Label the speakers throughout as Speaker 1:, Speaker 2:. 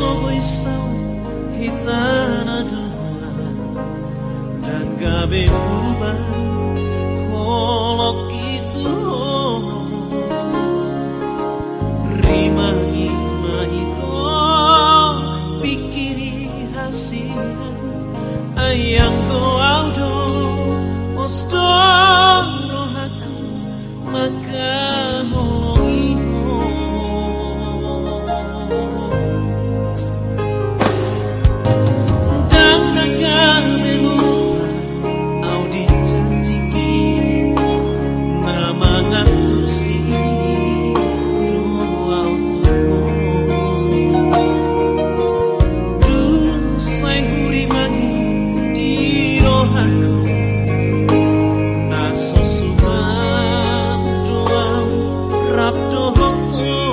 Speaker 1: solução hitana dan gabe uba holok itu. Rima ima itu pikiri hasihan ayang go audo ostom rohaku makamu Nasosumang doang rap dohong tuh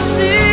Speaker 1: see